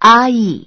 阿姨。